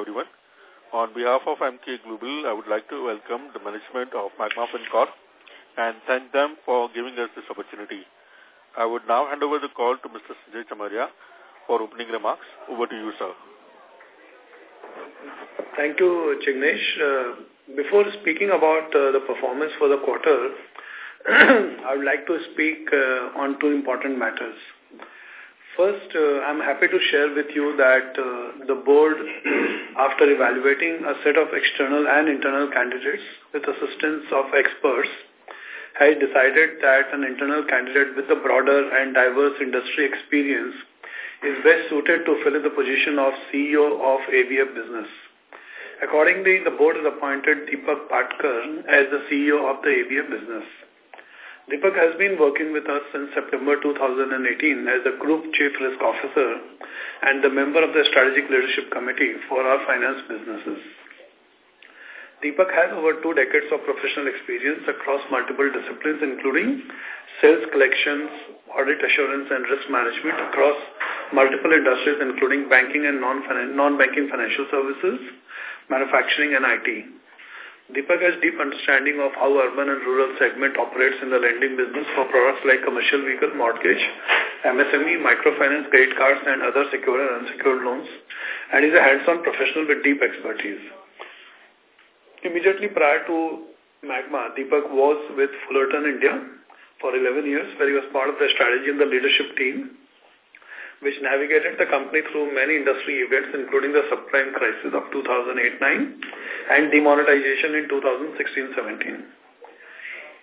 everyone. On behalf of Emkay Global, I would like to welcome the management of Magma Fincorp and thank them for giving us this opportunity. I would now hand over the call to Mr. Sanjay Chamaria for opening remarks. Over to you, sir. Thank you, Jignesh. Uh, before speaking about uh, the performance for the quarter, I would like to speak uh, on two important matters. First, uh, I'm happy to share with you that uh, the board, after evaluating a set of external and internal candidates with assistance of experts, has decided that an internal candidate with a broader and diverse industry experience is best suited to fill the position of CEO of ABF Business. Accordingly, the board has appointed Deepak Patkar as the CEO of the ABF Business. Deepak has been working with us since September 2018 as the Group Chief Risk Officer and the member of the Strategic Leadership Committee for our finance businesses. Deepak has over two decades of professional experience across multiple disciplines, including sales collections, audit assurance, and risk management across multiple industries, including banking and non-banking financial services, manufacturing, and IT. Deepak has deep understanding of how urban and rural segment operates in the lending business for products like commercial vehicle mortgage, MSME, microfinance, credit cards, and other secured and unsecured loans, and is a hands-on professional with deep expertise. Immediately prior to Magma, Deepak was with Fullerton India for 11 years, where he was part of the strategy and the leadership team which navigated the company through many industry events, including the subprime crisis of 2008-9 and demonetization in 2016-17.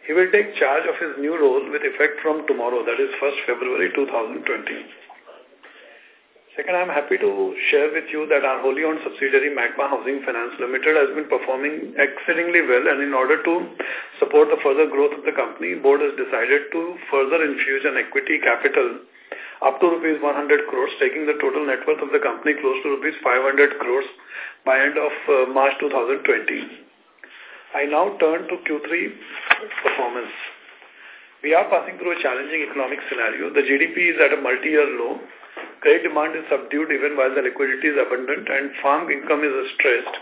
He will take charge of his new role with effect from tomorrow, that is 1st February 2020. Second, I am happy to share with you that our wholly owned subsidiary Magma Housing Finance Limited has been performing exceedingly well and in order to support the further growth of the company, board has decided to further infuse an equity capital up to rupees 100 crores, taking the total net worth of the company close to rupees 500 crores by end of uh, March 2020. I now turn to Q3 performance. We are passing through a challenging economic scenario. The GDP is at a multi-year low. Credit demand is subdued even while the liquidity is abundant and farm income is stressed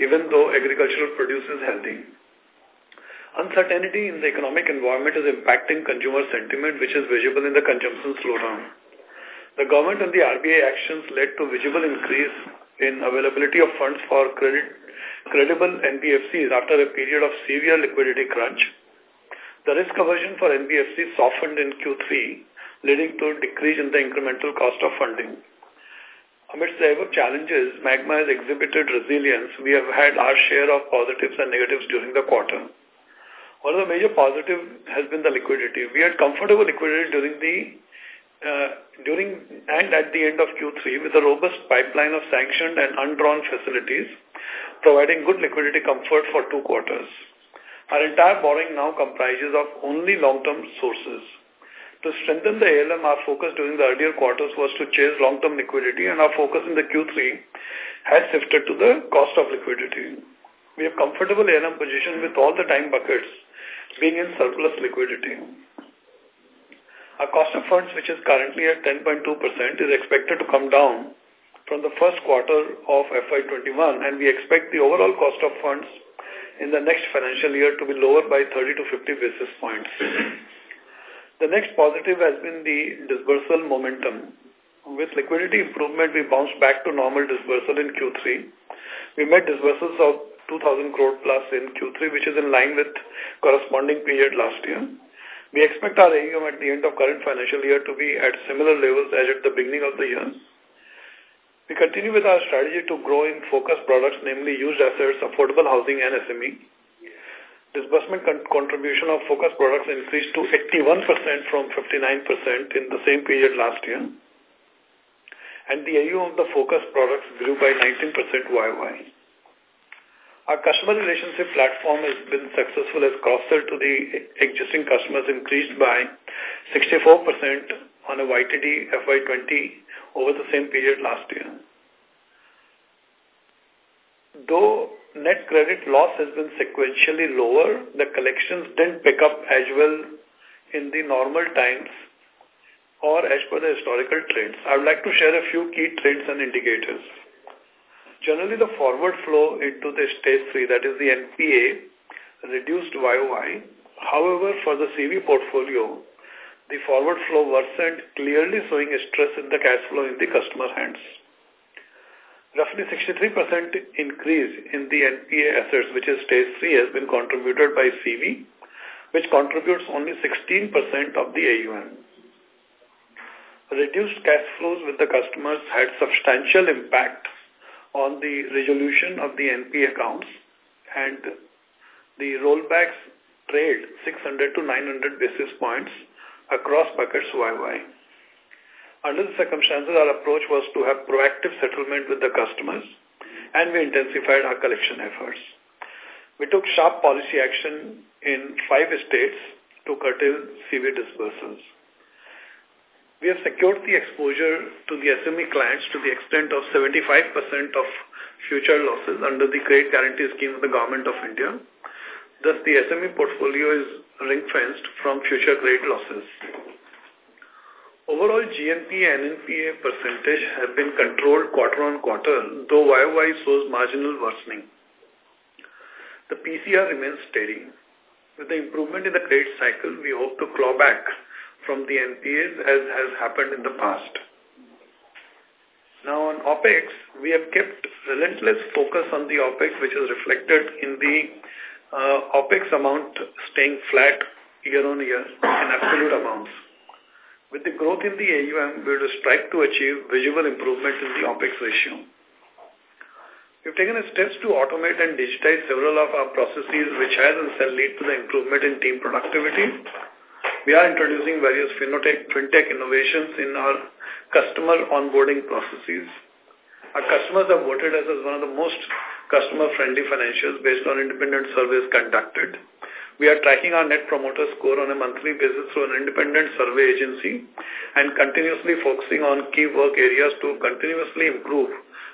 even though agricultural produce is healthy. Uncertainty in the economic environment is impacting consumer sentiment, which is visible in the consumption slowdown. The government and the RBI actions led to visible increase in availability of funds for credit, credible NBFCs after a period of severe liquidity crunch. The risk aversion for NBFCs softened in Q3, leading to a decrease in the incremental cost of funding. Amidst the ever challenges, Magma has exhibited resilience. We have had our share of positives and negatives during the quarter. One of the major positive has been the liquidity. We had comfortable liquidity during the uh, during and at the end of Q3 with a robust pipeline of sanctioned and undrawn facilities, providing good liquidity comfort for two quarters. Our entire borrowing now comprises of only long-term sources. To strengthen the ALM, our focus during the earlier quarters was to chase long-term liquidity and our focus in the Q3 has shifted to the cost of liquidity. We have comfortable ALM position with all the time buckets being in surplus liquidity. Our cost of funds, which is currently at 10.2%, is expected to come down from the first quarter of FY21 and we expect the overall cost of funds in the next financial year to be lower by 30 to 50 basis points. The next positive has been the disbursal momentum. With liquidity improvement, we bounced back to normal disbursal in Q3. We met disbursals of 2,000 crore plus in Q3, which is in line with corresponding period last year. We expect our AUM at the end of current financial year to be at similar levels as at the beginning of the year. We continue with our strategy to grow in focus products, namely used assets, affordable housing, and SME. Disbursement con contribution of focus products increased to 81% from 59% in the same period last year. And the AUM of the focus products grew by 19% YY. Our customer relationship platform has been successful as cross-sell to the existing customers increased by 64% on a YTD FY20 over the same period last year. Though net credit loss has been sequentially lower, the collections didn't pick up as well in the normal times or as per the historical trends. I would like to share a few key trends and indicators. Generally, the forward flow into the stage 3, that is the NPA, reduced YOY. However, for the CV portfolio, the forward flow worsened, clearly showing a stress in the cash flow in the customer hands. Roughly 63% increase in the NPA assets, which is stage 3, has been contributed by CV, which contributes only 16% of the AUM. Reduced cash flows with the customers had substantial impact on the resolution of the NPA accounts and the rollbacks trailed 600 to 900 basis points across buckets YY. Under the circumstances, our approach was to have proactive settlement with the customers and we intensified our collection efforts. We took sharp policy action in five states to curtail CV disbursals. We have secured the exposure to the SME clients to the extent of 75% of future losses under the credit guarantee scheme of the Government of India. Thus, the SME portfolio is ring-fenced from future credit losses. Overall, GNPA and NPA percentage have been controlled quarter on quarter, though YOY shows marginal worsening. The PCR remains steady. With the improvement in the credit cycle, we hope to claw back from the NPAs as has happened in the past. Now on OPEX, we have kept relentless focus on the OPEX which is reflected in the uh, OPEX amount staying flat year on year in absolute amounts. With the growth in the AUM, we will strive to achieve visible improvement in the OPEX ratio. We've taken steps to automate and digitize several of our processes which has and shall lead to the improvement in team productivity we are introducing various fintech, fintech innovations in our customer onboarding processes. Our customers have voted us as one of the most customer-friendly financials based on independent surveys conducted. We are tracking our net promoter score on a monthly basis through an independent survey agency and continuously focusing on key work areas to continuously improve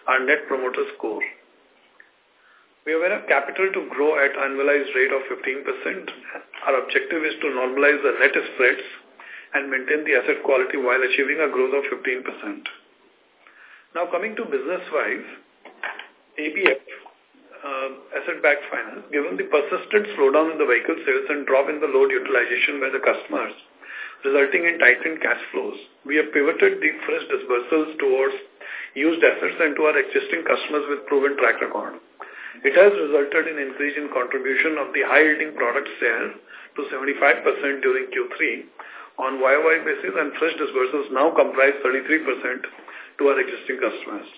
our net promoter score. We have enough capital to grow at annualized rate of 15%. Our objective is to normalize the net spreads and maintain the asset quality while achieving a growth of 15%. Now coming to business-wise, ABF, uh, asset-backed finance, given the persistent slowdown in the vehicle sales and drop in the load utilization by the customers, resulting in tightened cash flows, we have pivoted the fresh disbursals towards used assets and to our existing customers with proven track record. It has resulted in increase in contribution of the high-yielding product share to 75% during Q3 on YOY basis and fresh disbursements now comprise 33% to our existing customers.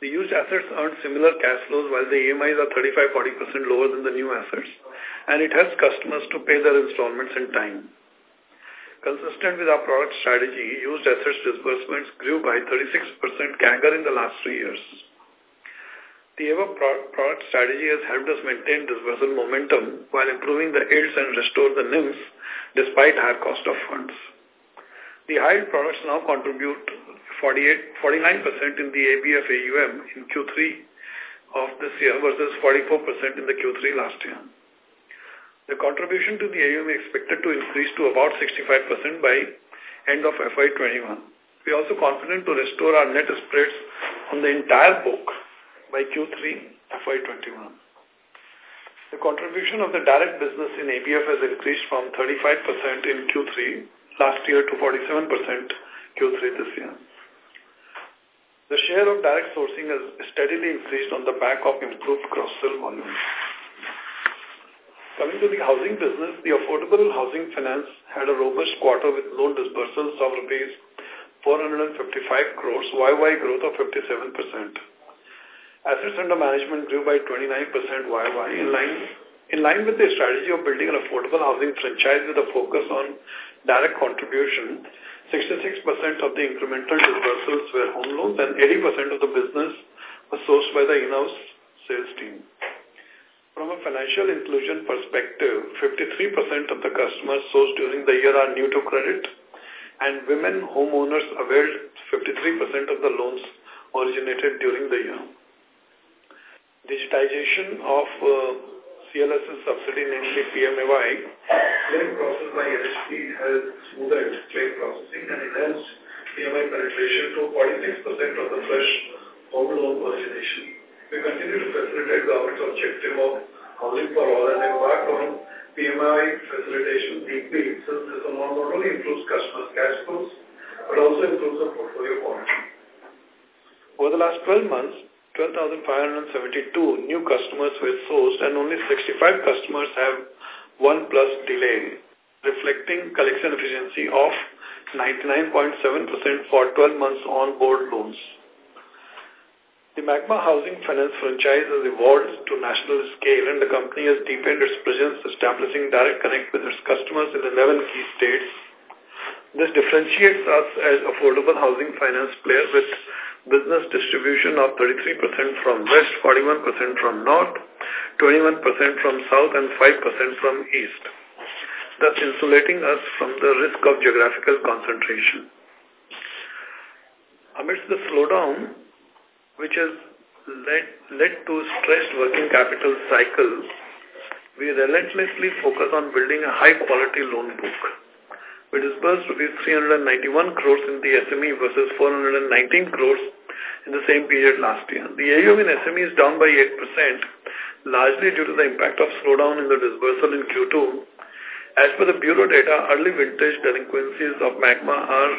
The used assets earn similar cash flows while the EMIs are 35-40% lower than the new assets and it helps customers to pay their installments in time. Consistent with our product strategy, used assets disbursements grew by 36% CAGR in the last three years. The EVA product strategy has helped us maintain disbursal momentum while improving the yields and restore the NIMs despite higher cost of funds. The high products now contribute 48, 49% in the ABF AUM in Q3 of this year versus 44% in the Q3 last year. The contribution to the AUM is expected to increase to about 65% by end of FY21. We are also confident to restore our net spreads on the entire book by Q3 FY21. The contribution of the direct business in ABF has increased from 35% in Q3 last year to 47% Q3 this year. The share of direct sourcing has steadily increased on the back of improved cross-sell volumes. Coming to the housing business, the affordable housing finance had a robust quarter with loan disbursals of rupees 455 crores, YY growth of 57%. Assets under management grew by 29% YY in line, in line with the strategy of building an affordable housing franchise with a focus on direct contribution. 66% of the incremental disbursals were home loans and 80% of the business was sourced by the in-house sales team. From a financial inclusion perspective, 53% of the customers sourced during the year are new to credit and women homeowners availed 53% of the loans originated during the year digitization of uh, CLSS subsidy, namely PMAY, claim process by LHP has smoothed claim processing and enhanced PMAY penetration to 46% of the fresh home loan origination. We continue to facilitate government's objective of housing for all and embark on PMAY facilitation deeply since this amount not only improves customers' cash flows, but also improves the portfolio quality. Over the last 12 months, 12,572 new customers were sourced and only 65 customers have one plus delay, reflecting collection efficiency of 99.7% for 12 months on board loans. The Magma Housing Finance franchise has evolved to national scale and the company has deepened its presence establishing direct connect with its customers in 11 key states. This differentiates us as affordable housing finance player with business distribution of 33% from west, 41% from north, 21% from south and 5% from east, thus insulating us from the risk of geographical concentration. Amidst the slowdown, which has led, led to stressed working capital cycle, we relentlessly focus on building a high-quality loan book. We disbursed rupees 391 crores in the SME versus 419 crores in the same period last year. The AUM in SME is down by 8%, largely due to the impact of slowdown in the disbursal in Q2. As per the Bureau data, early vintage delinquencies of Magma are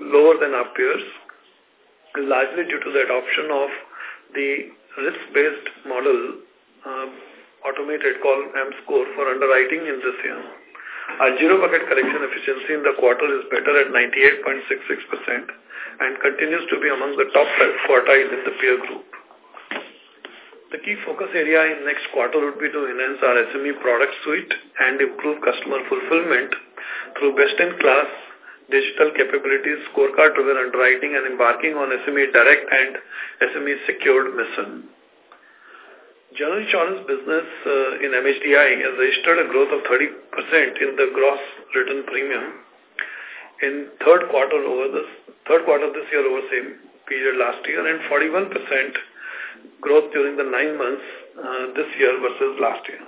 lower than our peers largely due to the adoption of the risk-based model uh, automated called M-score for underwriting in this year. Our zero bucket collection efficiency in the quarter is better at 98.66% and continues to be among the top quartile in the peer group. The key focus area in next quarter would be to enhance our SME product suite and improve customer fulfillment through best-in-class digital capabilities, scorecard-driven underwriting, and embarking on SME direct and SME secured mission. General insurance business uh, in MHDI has registered a growth of 30% in the gross written premium in third quarter over this third quarter this year over same period last year and 41% growth during the nine months uh, this year versus last year.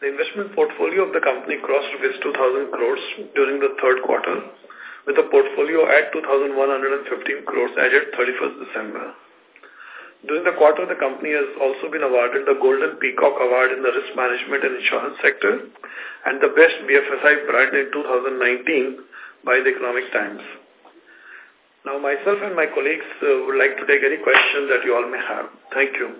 The investment portfolio of the company crossed rupees 2,000 crores during the third quarter, with a portfolio at 2,115 crores as at 31st December. During the quarter, the company has also been awarded the Golden Peacock Award in the risk management and insurance sector and the best BFSI brand in 2019 by the Economic Times. Now, myself and my colleagues uh, would like to take any questions that you all may have. Thank you.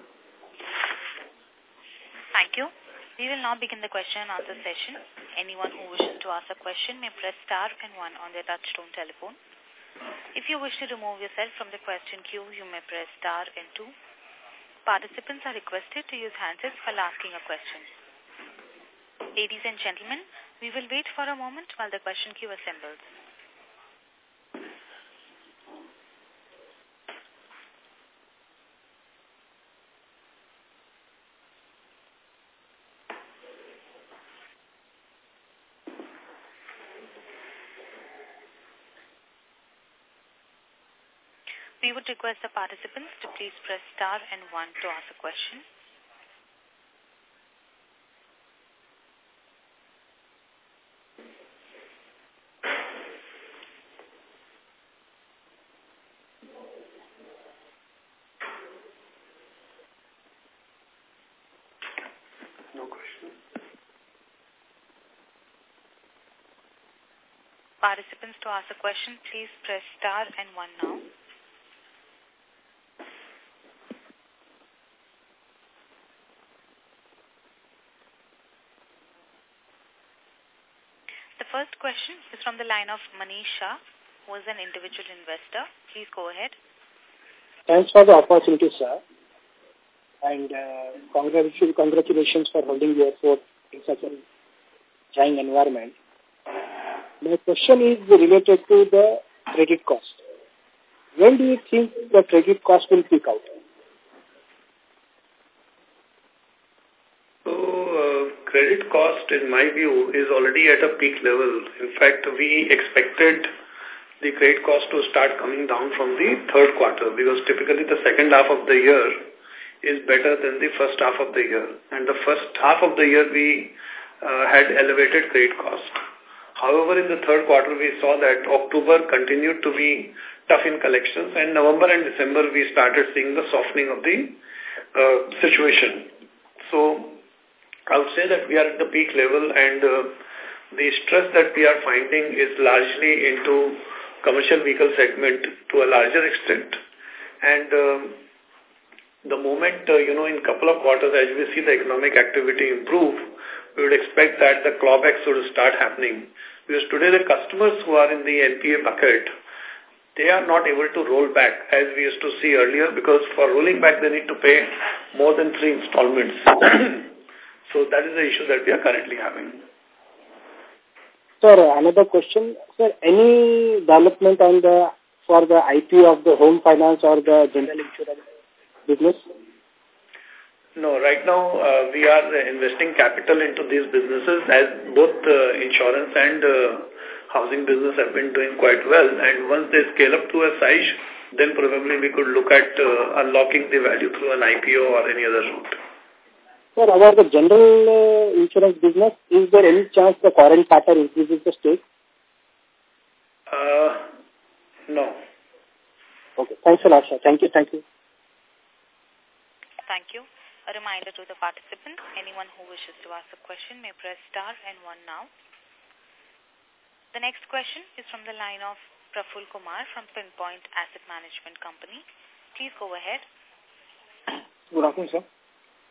Thank you. We will now begin the question and answer session. Anyone who wishes to ask a question may press star and one on their touchtone telephone. If you wish to remove yourself from the question queue, you may press star and two. Participants are requested to use handsets while asking a question. Ladies and gentlemen, we will wait for a moment while the question queue assembles. We would request the participants to please press star and one to ask a question. No question. Participants to ask a question, please press star and one now. First question is from the line of Manish Shah, who is an individual investor. Please go ahead. Thanks for the opportunity, sir. And uh, congratulations, congratulations for holding your fort in such a trying environment. My question is related to the credit cost. When do you think the credit cost will peak out? Credit cost, in my view, is already at a peak level. In fact, we expected the credit cost to start coming down from the third quarter because typically the second half of the year is better than the first half of the year. And the first half of the year we uh, had elevated credit cost. However, in the third quarter, we saw that October continued to be tough in collections, and November and December, we started seeing the softening of the uh, situation. So, I would say that we are at the peak level, and uh, the stress that we are finding is largely into commercial vehicle segment to a larger extent. And um, the moment, uh, you know, in couple of quarters, as we see the economic activity improve, we would expect that the clawbacks would start happening. Because today the customers who are in the NPA bucket, they are not able to roll back as we used to see earlier because for rolling back they need to pay more than three installments. So that is the issue that we are currently having. Sir, another question. Sir, any development on the for the IP of the home finance or the general insurance business? No, right now uh, we are investing capital into these businesses as both uh, insurance and uh, housing business have been doing quite well. And once they scale up to a size, then probably we could look at uh, unlocking the value through an IPO or any other route. Sir, about the general uh, insurance business, is there any chance the foreign partner increases the stake? Uh, no. Okay. Thanks a lot, sir. Thank you. Thank you. Thank you. A reminder to the participants, anyone who wishes to ask a question may press star and one now. The next question is from the line of Praful Kumar from Pinpoint Asset Management Company. Please go ahead. Good afternoon, sir.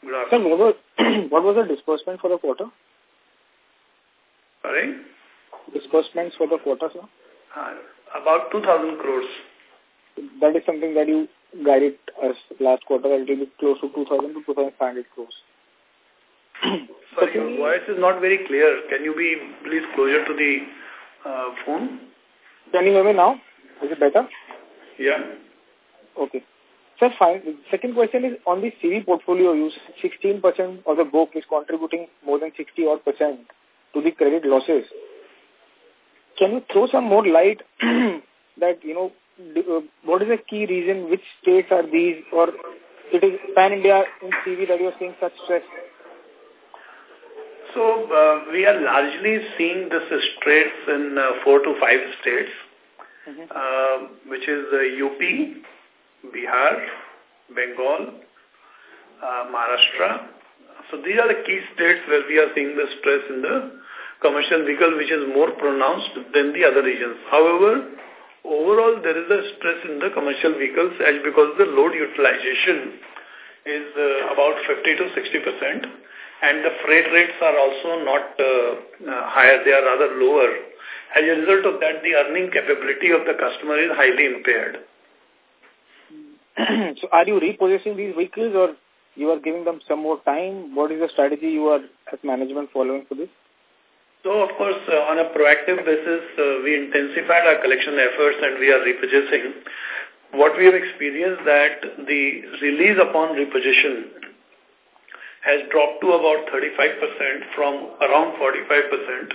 Good afternoon. Sir, what was, what was the disbursement for the quarter? Sorry? Disbursements for the quarter, sir? Uh, about 2,000 crores. That is something that you guided us last quarter it will be close to 2,000 to 2,500 crores. Sorry, your voice is not very clear. Can you be please closer to the uh, phone? Can you hear me now? Is it better? Yeah. Okay. Sir, fine. Second question is on the CV portfolio, you 16% of the book is contributing more than 60 odd percent to the credit losses. Can you throw some more light that, you know, uh, what is the key reason, which states are these, or it is pan-India in CV that you are seeing such stress? So, uh, we are largely seeing this stress in uh, four to five states, mm -hmm. uh, which is UP, Bihar, Bengal, uh, Maharashtra. So these are the key states where we are seeing the stress in the commercial vehicle, which is more pronounced than the other regions. However, overall there is a stress in the commercial vehicles as because the load utilization is uh, about 50 to 60 percent and the freight rates are also not uh, uh, higher, they are rather lower. As a result of that, the earning capability of the customer is highly impaired. so are you repossessing these vehicles or you are giving them some more time? What is the strategy you are as management following for this? So, of course, uh, on a proactive basis, uh, we intensified our collection efforts and we are repossessing. What we have experienced that the release upon repossession has dropped to about 35% from around 45%.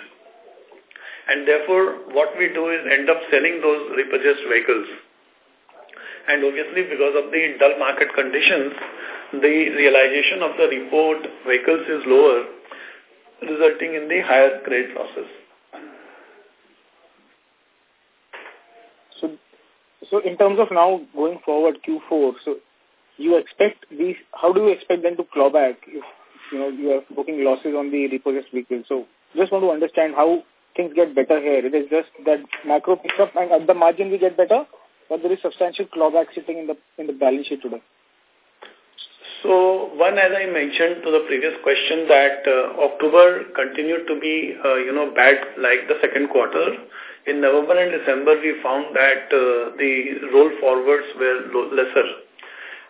And therefore, what we do is end up selling those repossessed vehicles. And obviously, because of the dull market conditions, the realization of the report vehicles is lower, resulting in the higher credit losses. So, so in terms of now going forward Q4, so you expect these, how do you expect them to claw back if, you know, you are booking losses on the repossessed vehicles? So just want to understand how things get better here. It is just that macro picks up and at the margin we get better but there is substantial clawback sitting in the in the balance sheet today. So, one, as I mentioned to the previous question, that uh, October continued to be, uh, you know, bad like the second quarter. In November and December, we found that uh, the roll forwards were lesser.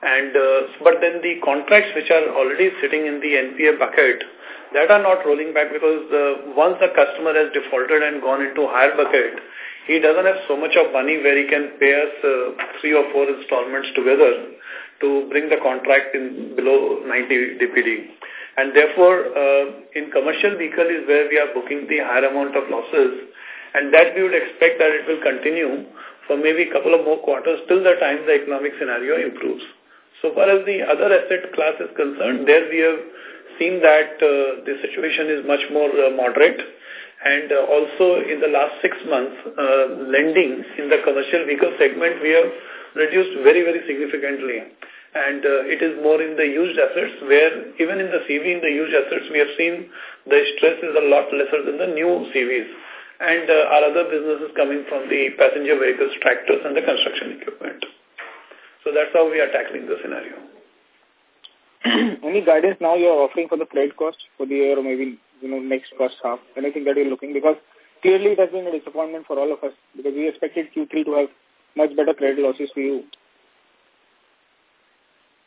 And, uh, but then the contracts which are already sitting in the NPA bucket, that are not rolling back because uh, once the customer has defaulted and gone into higher bucket, he doesn't have so much of money where he can pay us uh, three or four installments together to bring the contract in below 90 DPD. And therefore, uh, in commercial vehicle is where we are booking the higher amount of losses. And that we would expect that it will continue for maybe a couple of more quarters till the time the economic scenario improves. So far as the other asset class is concerned, there we have seen that uh, the situation is much more uh, moderate And uh, also in the last six months, uh, lending in the commercial vehicle segment, we have reduced very, very significantly. And uh, it is more in the used assets where even in the CV, in the used assets, we have seen the stress is a lot lesser than the new CVs. And uh, our other businesses coming from the passenger vehicles, tractors, and the construction equipment. So that's how we are tackling the scenario. Any guidance now you are offering for the credit cost for the year or maybe you know next first half? Anything that you're looking because clearly it has been a disappointment for all of us because we expected Q3 to have much better credit losses for you.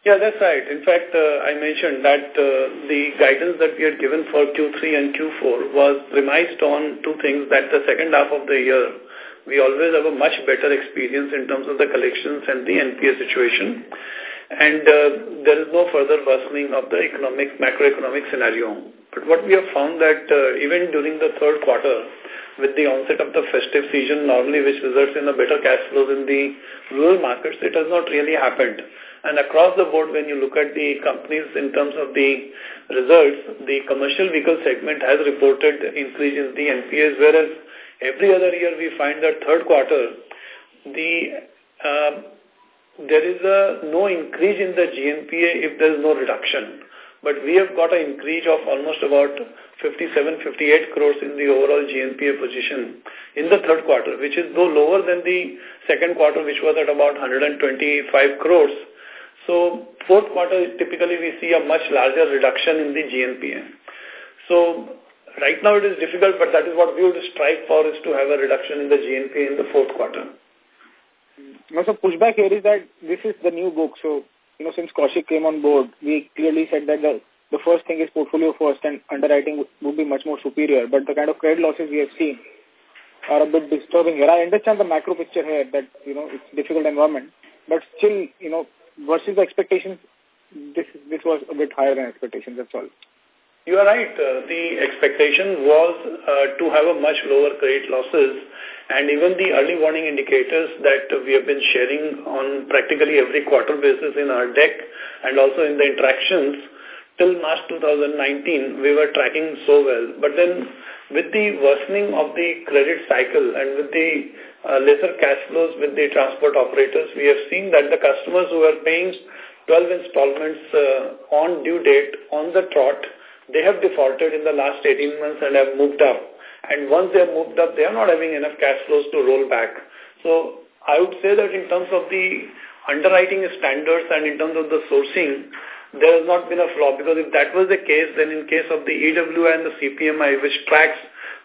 Yeah, that's right. In fact, uh, I mentioned that uh, the guidance that we had given for Q3 and Q4 was premised on two things, that the second half of the year, we always have a much better experience in terms of the collections and the NPA situation and uh, there is no further worsening of the economic, macroeconomic scenario. But what we have found that uh, even during the third quarter, with the onset of the festive season normally which results in a better cash flows in the rural markets, it has not really happened. And across the board, when you look at the companies in terms of the results, the commercial vehicle segment has reported increase in the NPAs, whereas every other year we find that third quarter, the uh, there is a no increase in the GNPA if there is no reduction. But we have got an increase of almost about 57, 58 crores in the overall GNPA position in the third quarter, which is though lower than the second quarter, which was at about 125 crores. So fourth quarter, typically we see a much larger reduction in the GNPA. So right now it is difficult, but that is what we would strive for is to have a reduction in the GNPA in the fourth quarter. No, so pushback here is that this is the new book. So, you know, since Kaushik came on board, we clearly said that the, the first thing is portfolio first and underwriting would, would be much more superior. But the kind of credit losses we have seen are a bit disturbing here. I understand the macro picture here that, you know, it's difficult environment. But still, you know, versus the expectations, this this was a bit higher than expectations, that's all. You are right. Uh, the expectation was uh, to have a much lower credit losses and even the early warning indicators that we have been sharing on practically every quarter basis in our deck and also in the interactions till March 2019 we were tracking so well. But then with the worsening of the credit cycle and with the uh, lesser cash flows with the transport operators, we have seen that the customers who are paying 12 installments uh, on due date on the trot, they have defaulted in the last 18 months and have moved up. And once they have moved up, they are not having enough cash flows to roll back. So I would say that in terms of the underwriting standards and in terms of the sourcing, there has not been a flaw because if that was the case, then in case of the EWI and the CPMI, which tracks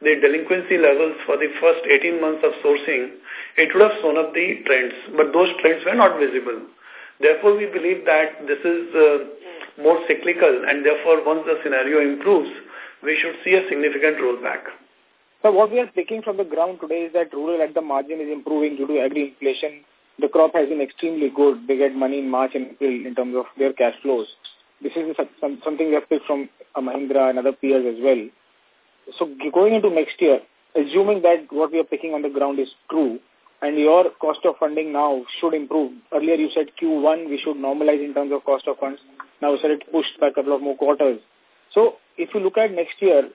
the delinquency levels for the first 18 months of sourcing, it would have shown up the trends. But those trends were not visible. Therefore, we believe that this is uh, more cyclical and therefore once the scenario improves, we should see a significant rollback. So what we are picking from the ground today is that rural at the margin is improving due to agri inflation. The crop has been extremely good. They get money in March and April in terms of their cash flows. This is something we have picked from uh, Mahindra and other peers as well. So going into next year, assuming that what we are picking on the ground is true, and your cost of funding now should improve. Earlier you said Q1 we should normalize in terms of cost of funds. Now said it pushed by a couple of more quarters. So if you look at next year,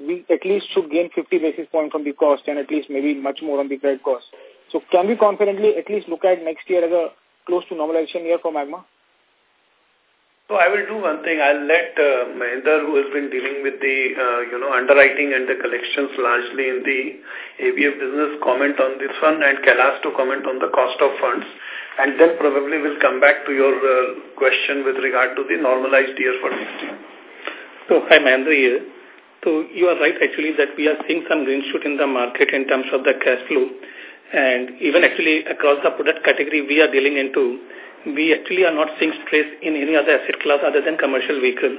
we at least should gain 50 basis points from the cost and at least maybe much more on the credit cost. So can we confidently at least look at next year as a close to normalization year for Magma? So I will do one thing. I'll let uh, who has been dealing with the, uh, you know, underwriting and the collections largely in the ABF business, comment on this one, and Kailash to comment on the cost of funds. And then probably we'll come back to your uh, question with regard to the normalized year for next year. So, hi, Mahendra here. So you are right actually that we are seeing some green shoot in the market in terms of the cash flow. And even actually across the product category we are dealing into, we actually are not seeing stress in any other asset class other than commercial vehicle.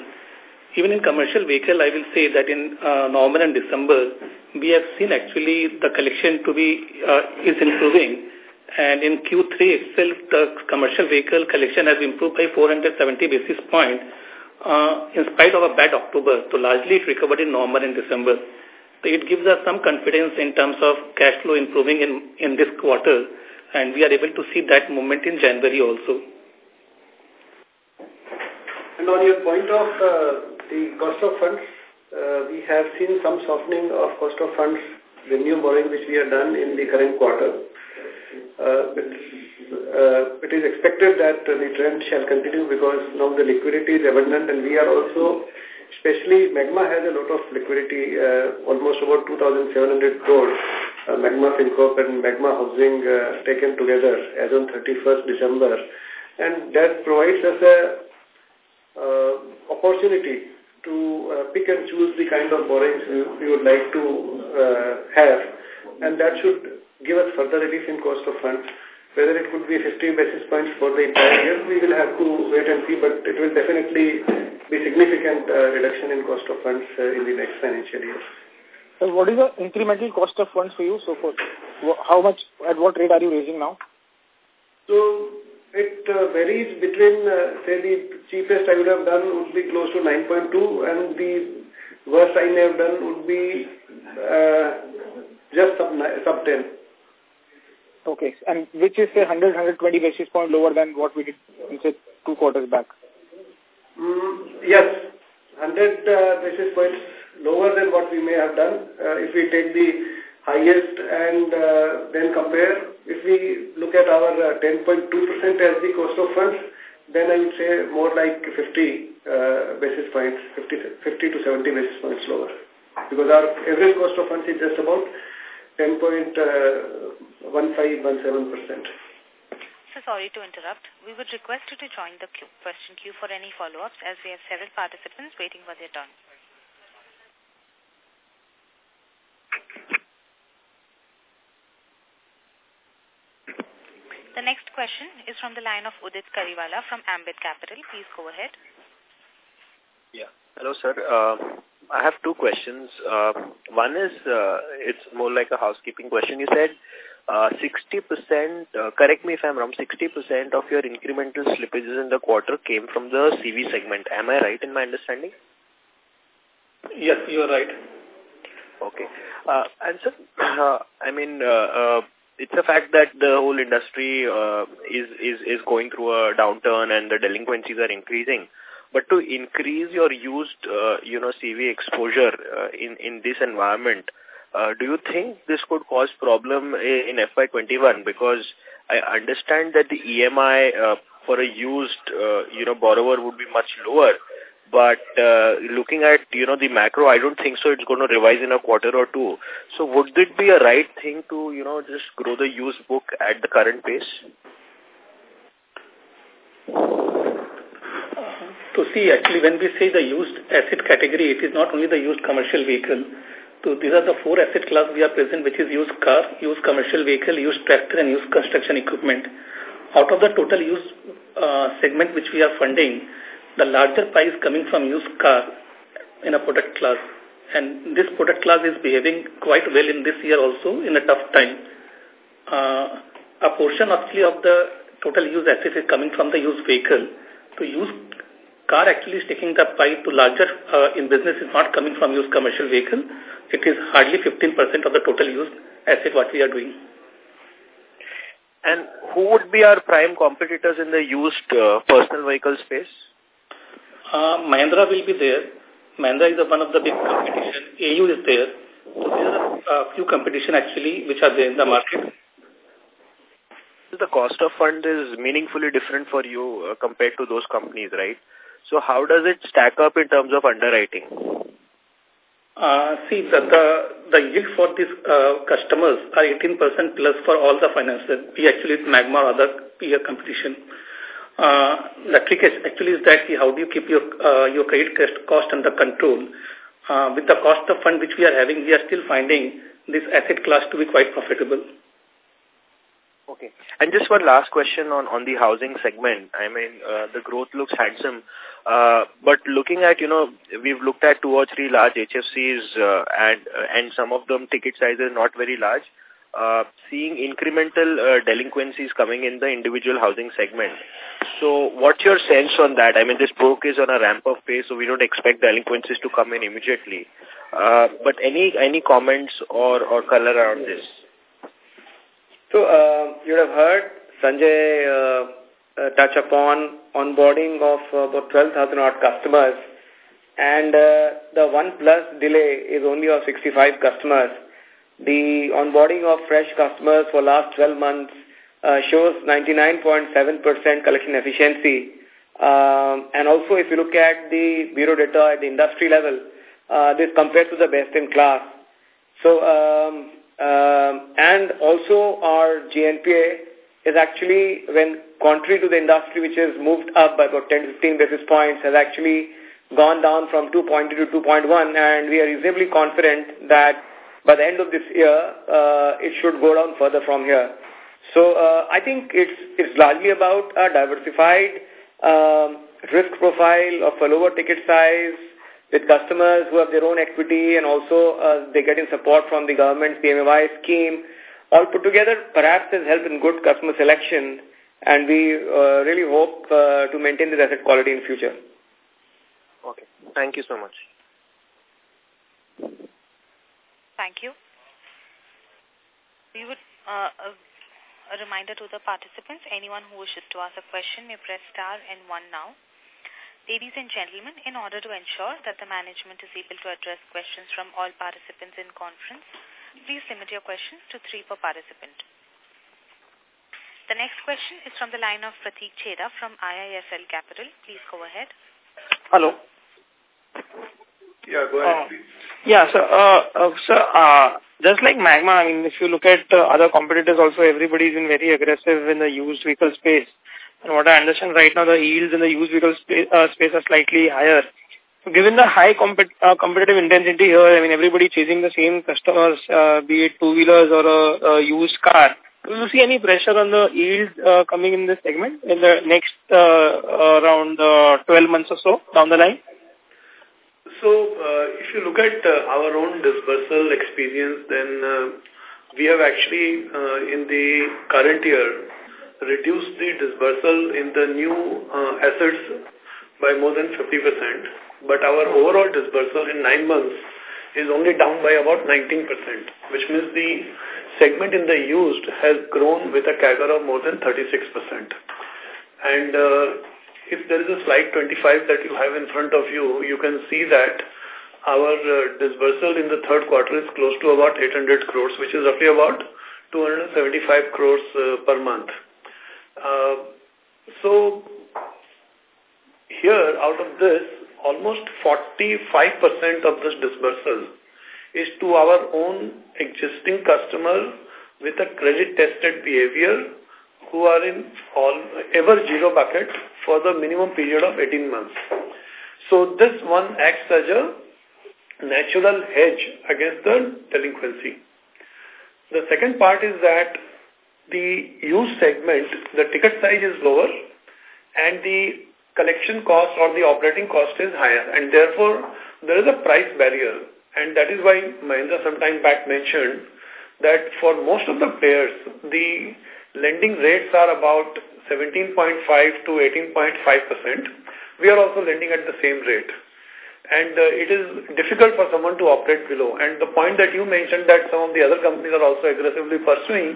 Even in commercial vehicle, I will say that in uh, November and December, we have seen actually the collection to be uh, is improving. And in Q3 itself, the commercial vehicle collection has improved by 470 basis points uh, in spite of a bad October. So largely it recovered in November and December. It gives us some confidence in terms of cash flow improving in, in this quarter and we are able to see that moment in January also. And on your point of uh, the cost of funds, uh, we have seen some softening of cost of funds, the new borrowing which we have done in the current quarter. Uh, it, uh, it is expected that the trend shall continue because now the liquidity is abundant and we are also, especially Magma has a lot of liquidity, uh, almost about 2,700 crores, uh, Magma FinCorp and Magma Housing uh, taken together as on 31st December. And that provides us a uh, opportunity to uh, pick and choose the kind of borrowings we, we would like to uh, have. And that should give us further relief in cost of funds. Whether it could be 50 basis points for the entire year, we will have to wait and see, but it will definitely be significant uh, reduction in cost of funds uh, in the next financial year. So what is the incremental cost of funds for you? So for how much, at what rate are you raising now? So it uh, varies between, uh, say, the cheapest I would have done would be close to 9.2 and the worst I may have done would be uh, just sub, sub 10. Okay. And which is, say, 100, 120 basis point lower than what we did, say, two quarters back? Mm, yes. 100 uh, basis points lower than what we may have done. Uh, if we take the highest and uh, then compare, if we look at our 10.2% uh, as the cost of funds, then I would say more like 50 uh, basis points, 50, 50 to 70 basis points lower. Because our average cost of funds is just about 10.1517%. So sorry to interrupt. We would request you to join the queue, question queue for any follow-ups as we have several participants waiting for their turn. The next question is from the line of Udit Kariwala from Ambit Capital. Please go ahead. Yeah. Hello, sir. Uh, I have two questions. Uh, one is, uh, it's more like a housekeeping question. You said 60%, uh, uh, correct me if I'm wrong, 60% of your incremental slippages in the quarter came from the CV segment. Am I right in my understanding? Yes, you are right. Okay. Uh, and sir, uh, I mean, uh, uh, it's a fact that the whole industry uh, is, is, is going through a downturn and the delinquencies are increasing. But to increase your used, uh, you know, CV exposure uh, in, in this environment, uh, do you think this could cause problem in FY21? Because I understand that the EMI uh, for a used, uh, you know, borrower would be much lower. But uh, looking at, you know, the macro, I don't think so it's going to revise in a quarter or two. So would it be a right thing to, you know, just grow the used book at the current pace? to see actually when we say the used asset category, it is not only the used commercial vehicle. So these are the four asset class we are present, which is used car, used commercial vehicle, used tractor, and used construction equipment. Out of the total used uh, segment which we are funding, the larger pie is coming from used car in a product class. And this product class is behaving quite well in this year also in a tough time. Uh, a portion actually of the total used asset is coming from the used vehicle. To use car actually is taking the pie to larger uh, in business is not coming from used commercial vehicle. It is hardly 15% of the total used asset what we are doing. And who would be our prime competitors in the used uh, personal vehicle space? Uh, Mahindra will be there. Mahindra is one of the big competition. AU is there. So there are a few competition actually which are there in the market. The cost of fund is meaningfully different for you uh, compared to those companies, right? So how does it stack up in terms of underwriting? Uh, see, the, the, the yield for these uh, customers are 18% plus for all the finances. We actually, Magma or other peer competition. Uh, the trick is actually is that how do you keep your uh, your credit cost under control? Uh, with the cost of fund which we are having, we are still finding this asset class to be quite profitable. Okay. And just one last question on, on the housing segment. I mean, uh, the growth looks handsome. Uh, but looking at, you know, we've looked at two or three large HFCs uh, and, uh, and some of them ticket sizes not very large. Uh, seeing incremental uh, delinquencies coming in the individual housing segment. So what's your sense on that? I mean, this book is on a ramp-up pace, so we don't expect delinquencies to come in immediately. Uh, but any any comments or, or color around this? So uh, you have heard Sanjay uh, uh, touch upon onboarding of uh, about 12,000 odd customers and uh, the one plus delay is only of 65 customers. The onboarding of fresh customers for last 12 months uh, shows 99.7% collection efficiency. Um, and also, if you look at the bureau data at the industry level, uh, this compares to the best in class. So, um, um, and also our GNPA is actually, when contrary to the industry, which has moved up by about 10 to 15 basis points, has actually gone down from 2.2 to 2.1, and we are reasonably confident that by the end of this year, uh, it should go down further from here. So uh, I think it's it's largely about a diversified um, risk profile of a lower ticket size with customers who have their own equity and also uh, they're getting support from the government's PMAY scheme. All put together perhaps has helped in good customer selection and we uh, really hope uh, to maintain this asset quality in future. Okay. Thank you so much. Thank you. We would uh, a reminder to the participants, anyone who wishes to ask a question may press star and one now. Ladies and gentlemen, in order to ensure that the management is able to address questions from all participants in conference, please limit your questions to three per participant. The next question is from the line of Prateek Cheda from IIFL Capital. Please go ahead. Hello. Yeah, go ahead, uh, please. Yeah, so, uh, uh, so uh, just like Magma, I mean, if you look at uh, other competitors also, everybody is in very aggressive in the used vehicle space. And what I understand right now, the yields in the used vehicle space, uh, space are slightly higher. So given the high compet uh, competitive intensity here, I mean, everybody chasing the same customers, uh, be it two-wheelers or a, a used car, do you see any pressure on the yield uh, coming in this segment in the next uh, around uh, 12 months or so down the line? So, uh, if you look at uh, our own disbursal experience, then uh, we have actually, uh, in the current year, reduced the disbursal in the new uh, assets by more than 50%. But our overall disbursal in nine months is only down by about 19%, which means the segment in the used has grown with a CAGR of more than 36%. And uh, if there is a slide 25 that you have in front of you, you can see that our uh, disbursal in the third quarter is close to about 800 crores, which is roughly about 275 crores uh, per month. Uh, so here, out of this, almost 45% of this disbursal is to our own existing customer with a credit-tested behavior who are in all ever zero bucket for the minimum period of 18 months. So this one acts as a natural hedge against the delinquency. The second part is that the use segment, the ticket size is lower and the collection cost or the operating cost is higher and therefore there is a price barrier and that is why Mahendra sometime back mentioned that for most of the players, the lending rates are about 17.5 to 18.5%. We are also lending at the same rate. And uh, it is difficult for someone to operate below. And the point that you mentioned that some of the other companies are also aggressively pursuing,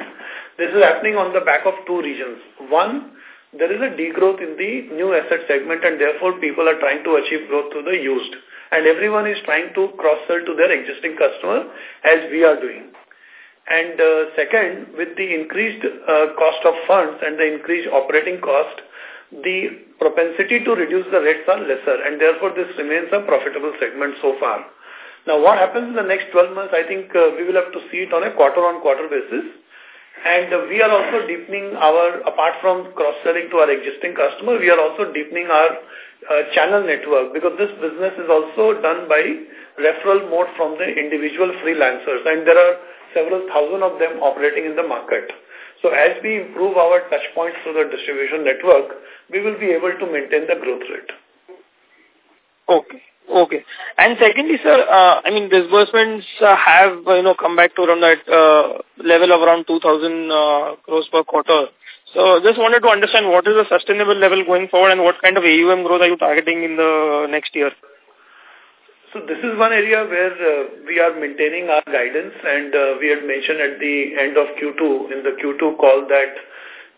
this is happening on the back of two reasons. One, there is a degrowth in the new asset segment and therefore people are trying to achieve growth through the used. And everyone is trying to cross-sell to their existing customer as we are doing. And uh, second, with the increased uh, cost of funds and the increased operating cost, the propensity to reduce the rates are lesser and therefore this remains a profitable segment so far. Now what happens in the next 12 months, I think uh, we will have to see it on a quarter-on-quarter -quarter basis. And we are also deepening our, apart from cross-selling to our existing customer, we are also deepening our uh, channel network because this business is also done by referral mode from the individual freelancers. And there are several thousand of them operating in the market. So as we improve our touch points through the distribution network, we will be able to maintain the growth rate. Okay. Okay. And secondly, sir, uh, I mean, disbursements uh, have, you know, come back to around that uh, level of around 2,000 uh, crores per quarter. So just wanted to understand what is the sustainable level going forward and what kind of AUM growth are you targeting in the next year? So this is one area where uh, we are maintaining our guidance and uh, we had mentioned at the end of Q2, in the Q2 call that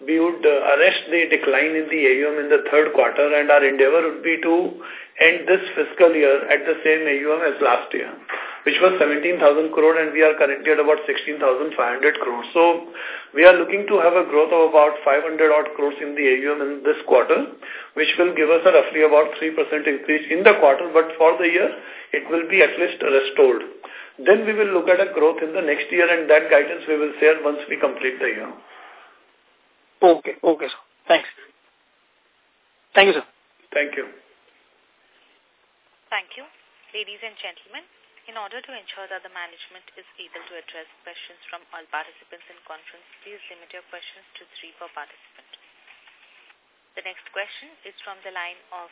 we would uh, arrest the decline in the AUM in the third quarter and our endeavor would be to end this fiscal year at the same AUM as last year, which was 17,000 crore and we are currently at about 16,500 crore. So we are looking to have a growth of about 500 odd crores in the AUM in this quarter, which will give us a roughly about 3% increase in the quarter, but for the year, it will be at least restored. Then we will look at a growth in the next year and that guidance we will share once we complete the year. Okay, okay, sir. Thanks. Thank you, sir. Thank you. Thank you. Ladies and gentlemen, in order to ensure that the management is able to address questions from all participants in conference, please limit your questions to three per participant. The next question is from the line of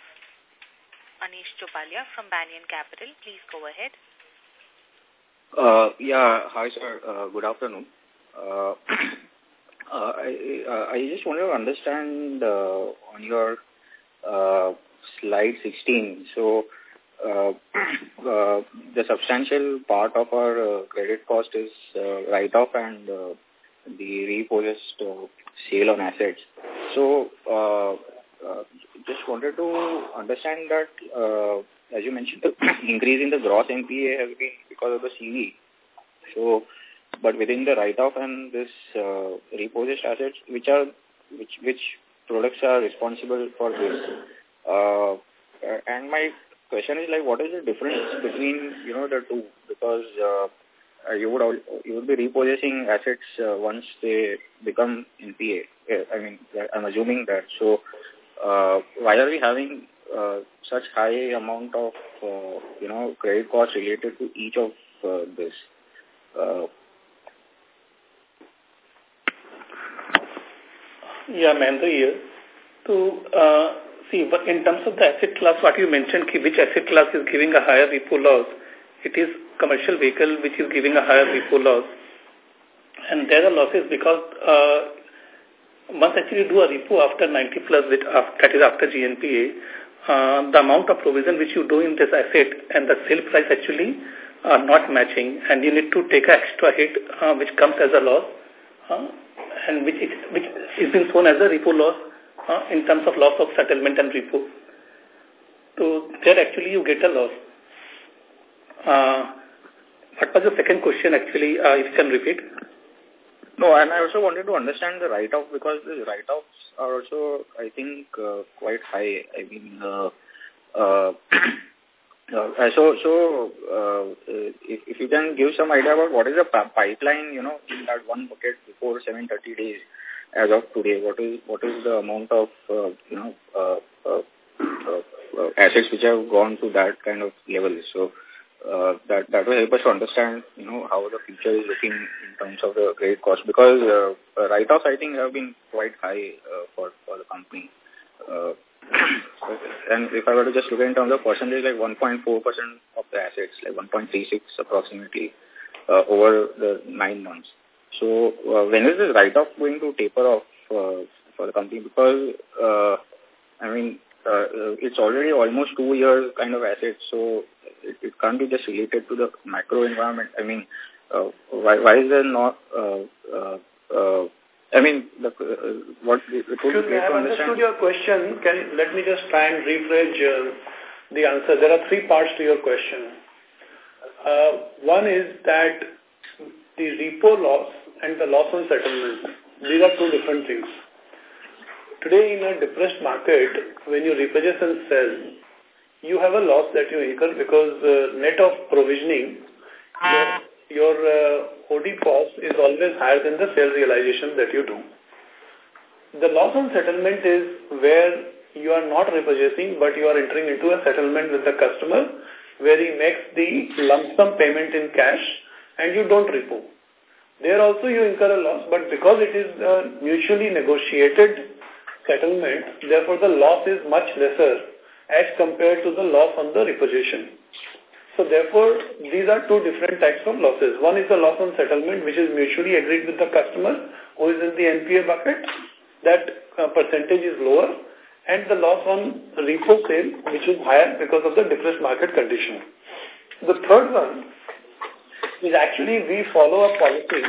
Anish Chopalia from Banyan Capital. Please go ahead. Uh, yeah, hi sir. Uh, good afternoon. Uh, uh, I, uh, I just want to understand uh, on your uh, slide 16. So, uh, uh, the substantial part of our uh, credit cost is uh, write-off and uh, the repossessed uh, sale on assets. So, uh, uh, just wanted to understand that uh, as you mentioned, the increase in the gross NPA has been because of the CV. So, but within the write-off and this uh, repossessed assets, which are which which products are responsible for this? Uh, and my question is like, what is the difference between you know the two? Because uh, you would all, you would be repossessing assets uh, once they become NPA. I mean, I'm assuming that. So, uh, why are we having uh, such high amount of, uh, you know, credit costs related to each of uh, this? Uh, yeah, Mahendra here. To uh, see, but in terms of the asset class, what you mentioned, which asset class is giving a higher repo loss, it is commercial vehicle which is giving a higher repo loss. And there are losses because uh, once actually do a repo after 90 plus, which, that is after GNPA, uh, the amount of provision which you do in this asset and the sale price actually are not matching and you need to take an extra hit uh, which comes as a loss uh, and which is, which is being shown as a repo loss uh, in terms of loss of settlement and repo. So there actually you get a loss. Uh, what was the second question actually, uh, if you can repeat? No, and I also wanted to understand the write-off because the write-offs are also, I think, uh, quite high. I mean, uh, uh, uh, so, so uh, if, if you can give some idea about what is the pipeline, you know, in that one bucket before 730 days as of today, what is what is the amount of, uh, you know, uh, uh, uh, assets which have gone to that kind of level. So, uh, that that will help us to understand, you know, how the future is looking in terms of the credit cost. Because uh, write-offs, I think, have been quite high uh, for for the company. Uh, and if I were to just look in terms of percentage, like 1.4% of the assets, like 1.36 approximately, uh, over the nine months. So uh, when is this write-off going to taper off uh, for the company? Because, uh, I mean, uh, it's already almost two years kind of assets, so it, it can't be just related to the macro environment. I mean, uh, why, why is there not, uh, uh, uh, I mean, the, uh, what it would Excuse me, I have understood your question. Can you, let me just try and rephrase uh, the answer. There are three parts to your question. Uh, one is that the repo loss and the loss on settlement, these are two different things. Today in a depressed market, when you repurchase and sell, you have a loss that you incur because uh, net of provisioning, your, your uh, OD cost is always higher than the sales realization that you do. The loss on settlement is where you are not repurchasing, but you are entering into a settlement with the customer where he makes the lump sum payment in cash and you don't repo. There also you incur a loss, but because it is a mutually negotiated settlement, therefore the loss is much lesser as compared to the loss on the reposition. So therefore, these are two different types of losses. One is the loss on settlement, which is mutually agreed with the customer who is in the NPA bucket. That uh, percentage is lower. And the loss on repo sale, which is higher because of the depressed market condition. The third one is actually we follow a policy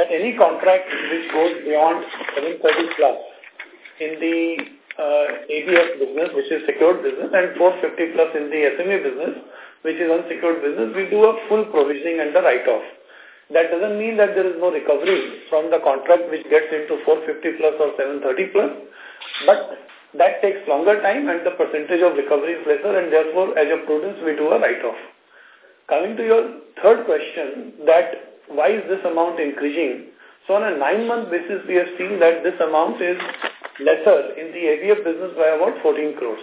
that any contract which goes beyond 730 plus in the uh, ABF business, which is secured business, and 450 plus in the SME business, which is unsecured business, we do a full provisioning and the write-off. That doesn't mean that there is no recovery from the contract which gets into 450 plus or 730 plus, but that takes longer time and the percentage of recovery is lesser and therefore as a prudence we do a write-off. Coming to your third question that why is this amount increasing? So on a nine-month basis we have seen that this amount is lesser in the ABF business by about 14 crores.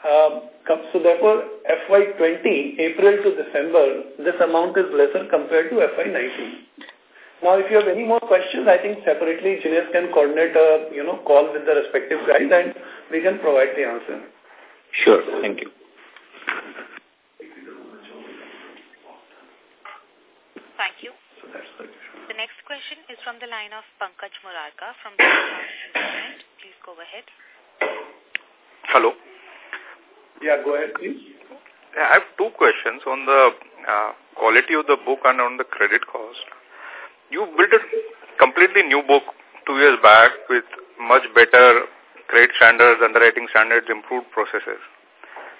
Um, so therefore, FY20, April to December, this amount is lesser compared to FY19. Now, if you have any more questions, I think separately Jignesh can coordinate a you know call with the respective guys and we can provide the answer. Sure. Thank you. Thank you. The next question is from the line of Pankaj Murarka from the Please go ahead. Hello. Yeah, go ahead, please. I have two questions on the uh, quality of the book and on the credit cost. You built a completely new book two years back with much better credit standards, underwriting standards, improved processes.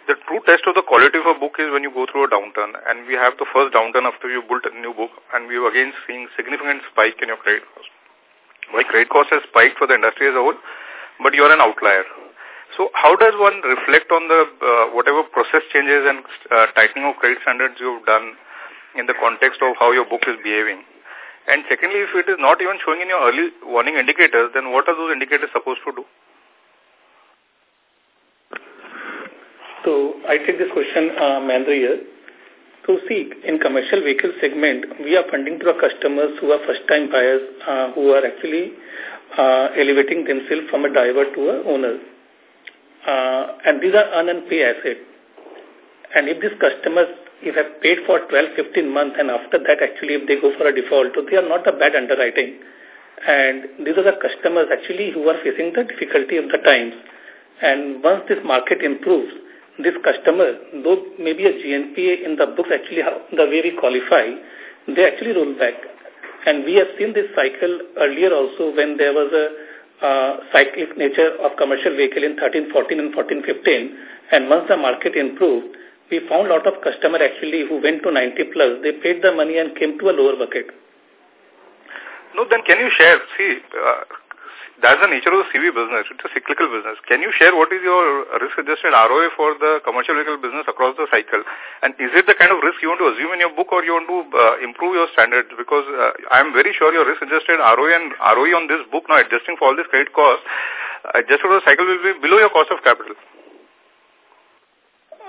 The true test of the quality of a book is when you go through a downturn, and we have the first downturn after you built a new book, and we are again seeing significant spike in your credit cost. My credit cost has spiked for the industry as a whole, but you're an outlier. So how does one reflect on the uh, whatever process changes and uh, tightening of credit standards you've done in the context of how your book is behaving? And secondly, if it is not even showing in your early warning indicators, then what are those indicators supposed to do? So I take this question, uh, Mahendra here. So see, in commercial vehicle segment, we are funding to our customers who are first-time buyers, uh, who are actually uh, elevating themselves from a driver to a owner uh, and these are earn and pay asset. And if these customers, if have paid for 12, 15 months and after that actually if they go for a default, so they are not a bad underwriting. And these are the customers actually who are facing the difficulty of the times. And once this market improves, this customer, though maybe a GNPA in the books actually the way we qualify, they actually roll back. And we have seen this cycle earlier also when there was a uh, cyclic nature of commercial vehicle in 13, 14 and 14, 15. And once the market improved, we found a lot of customer actually who went to 90 plus. They paid the money and came to a lower bucket. No, then can you share? See, uh, that's the nature of the CV business. It's a cyclical business. Can you share what is your risk-adjusted ROA for the commercial vehicle business across the cycle? And is it the kind of risk you want to assume in your book or you want to uh, improve your standards? Because uh, I'm very sure your risk-adjusted ROA and ROE on this book, now adjusting for all this credit cost, adjusted for the cycle will be below your cost of capital.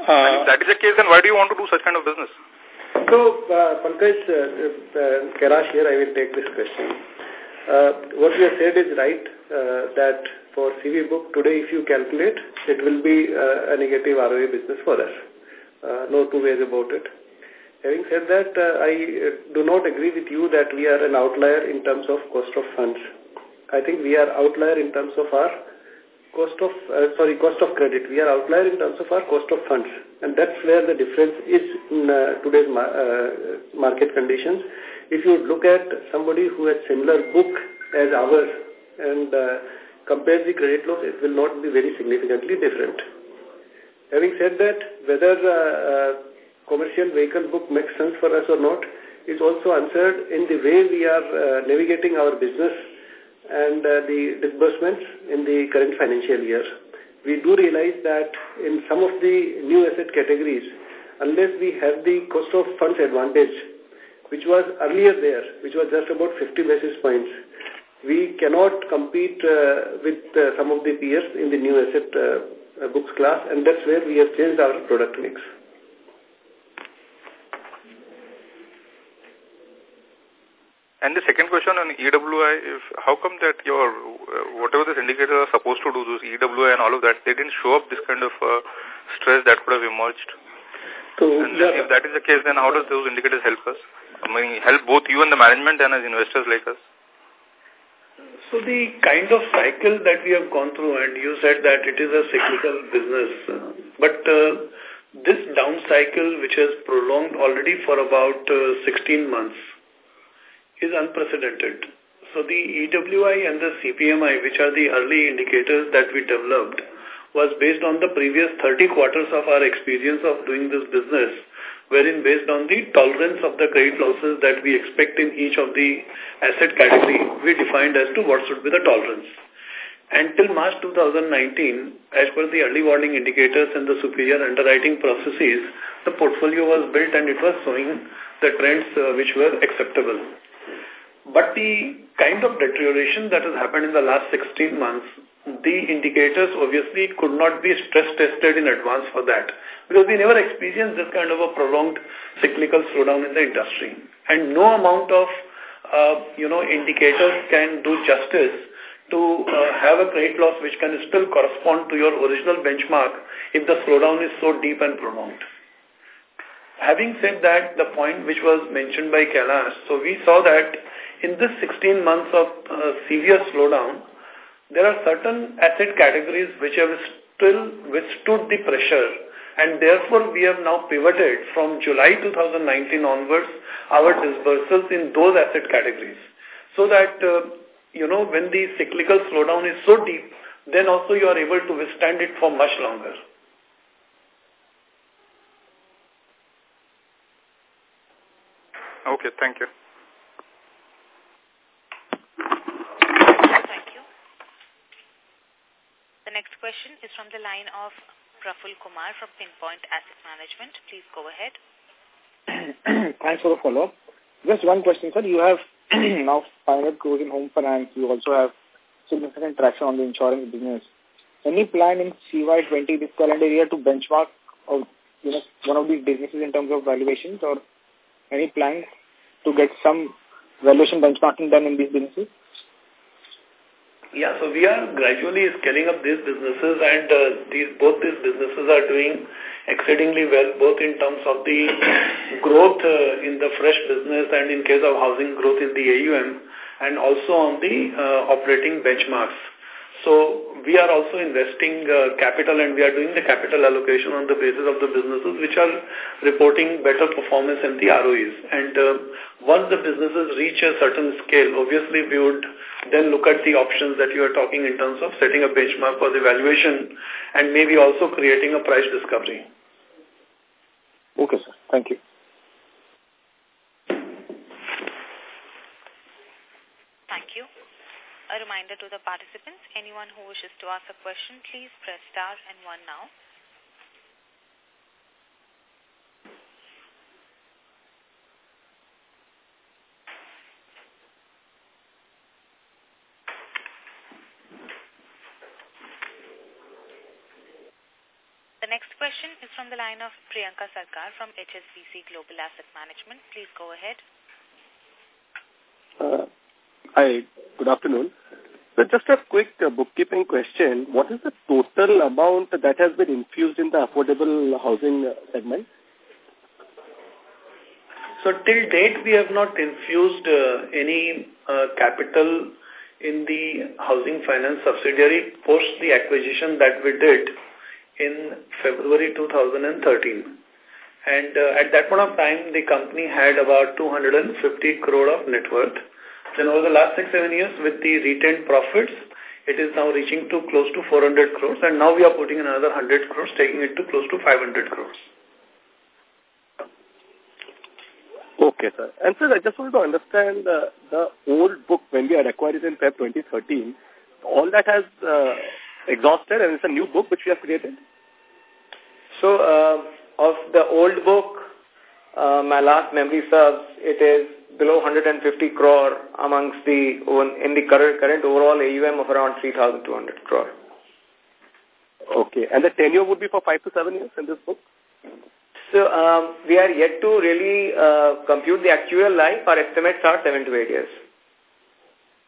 Uh, if that is the case, then why do you want to do such kind of business? So, uh, Pankaj, uh, uh, Kailash here, I will take this question. Uh, what you have said is right, uh, that for CV book today, if you calculate, it will be uh, a negative ROA business for us. No two ways about it. Having said that, I do not agree with you that we are an outlier in terms of cost of funds. I think we are outlier in terms of our cost of, uh, sorry, cost of credit. We are outlier in terms of our cost of funds. And that's where the difference is in uh, today's ma uh, market conditions if you look at somebody who has similar book as ours and uh, compare the credit loss, it will not be very significantly different. Having said that, whether uh, uh, commercial vehicle book makes sense for us or not is also answered in the way we are uh, navigating our business and uh, the disbursements in the current financial year. We do realize that in some of the new asset categories, unless we have the cost of funds advantage, which was earlier there, which was just about 50 basis points. We cannot compete uh, with uh, some of the peers in the new asset uh, books class, and that's where we have changed our product mix. And the second question on EWI, if, how come that your, uh, whatever this indicators are supposed to do, those EWI and all of that, they didn't show up this kind of uh, stress that could have emerged? So, and yeah. if that is the case, then how does those indicators help us? I mean, help both you and the management and as investors like us? So the kind of cycle that we have gone through, and you said that it is a cyclical business, but uh, this down cycle, which has prolonged already for about uh, 16 months, is unprecedented. So the EWI and the CPMI, which are the early indicators that we developed, was based on the previous 30 quarters of our experience of doing this business, wherein based on the tolerance of the credit losses that we expect in each of the asset category, we defined as to what should be the tolerance. Until March 2019, as per the early warning indicators and the superior underwriting processes, the portfolio was built and it was showing the trends uh, which were acceptable. But the kind of deterioration that has happened in the last 16 months, the indicators obviously could not be stress tested in advance for that because we never experienced this kind of a prolonged cyclical slowdown in the industry. And no amount of, uh, you know, indicators can do justice to uh, have a credit loss which can still correspond to your original benchmark if the slowdown is so deep and prolonged. Having said that, the point which was mentioned by Kailash, so we saw that in this 16 months of uh, severe slowdown, there are certain asset categories which have still withstood the pressure and therefore we have now pivoted from July 2019 onwards our disbursals in those asset categories so that uh, you know, when the cyclical slowdown is so deep, then also you are able to withstand it for much longer. Okay, thank you. Thank you. The next question is from the line of Praful Kumar from Pinpoint Asset Management. Please go ahead. Thanks for the follow-up. Just one question, sir. You have now 500 crores in home finance. You also have significant traction on the insurance business. Any plan in CY20 this calendar year to benchmark or you know one of these businesses in terms of valuations or any plans to get some valuation benchmarking done in these businesses? Yeah, so we are gradually scaling up these businesses and uh, these both these businesses are doing exceedingly well, both in terms of the growth uh, in the fresh business and in case of housing growth in the AUM and also on the uh, operating benchmarks. So we are also investing uh, capital and we are doing the capital allocation on the basis of the businesses which are reporting better performance in the ROEs. And uh, once the businesses reach a certain scale, obviously we would then look at the options that you are talking in terms of setting a benchmark for the valuation and maybe also creating a price discovery. Okay, sir. Thank you. Thank you. A reminder to the participants, anyone who wishes to ask a question, please press star and one now. The next question is from the line of Priyanka Sarkar from HSBC Global Asset Management. Please go ahead. Uh, hi, good afternoon. So just a quick uh, bookkeeping question. What is the total amount that has been infused in the affordable housing uh, segment? So till date, we have not infused uh, any uh, capital in the housing finance subsidiary post the acquisition that we did in February 2013. And uh, at that point of time, the company had about 250 crore of net worth. Then over the last six, seven years with the retained profits, it is now reaching to close to 400 crores and now we are putting another 100 crores, taking it to close to 500 crores. Okay, sir. And sir, I just want to understand uh, the old book when we had acquired it in Feb 2013, all that has uh, exhausted and it's a new book which we have created? So, uh, of the old book, uh, my last memory serves, it is below 150 crore amongst the in the current, current overall AUM of around 3,200 crore. Okay. And the tenure would be for five to seven years in this book? So um, we are yet to really uh, compute the actual life. Our estimates are seven to eight years.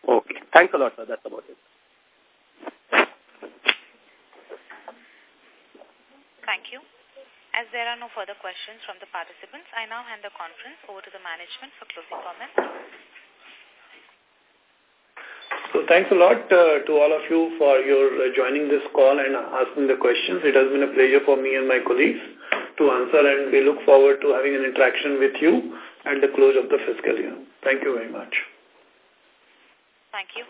Okay. Thanks a lot, sir. That's about it. Thank you. As there are no further questions from the participants, I now hand the conference over to the management for closing comments. So thanks a lot uh, to all of you for your uh, joining this call and asking the questions. It has been a pleasure for me and my colleagues to answer and we look forward to having an interaction with you at the close of the fiscal year. Thank you very much. Thank you.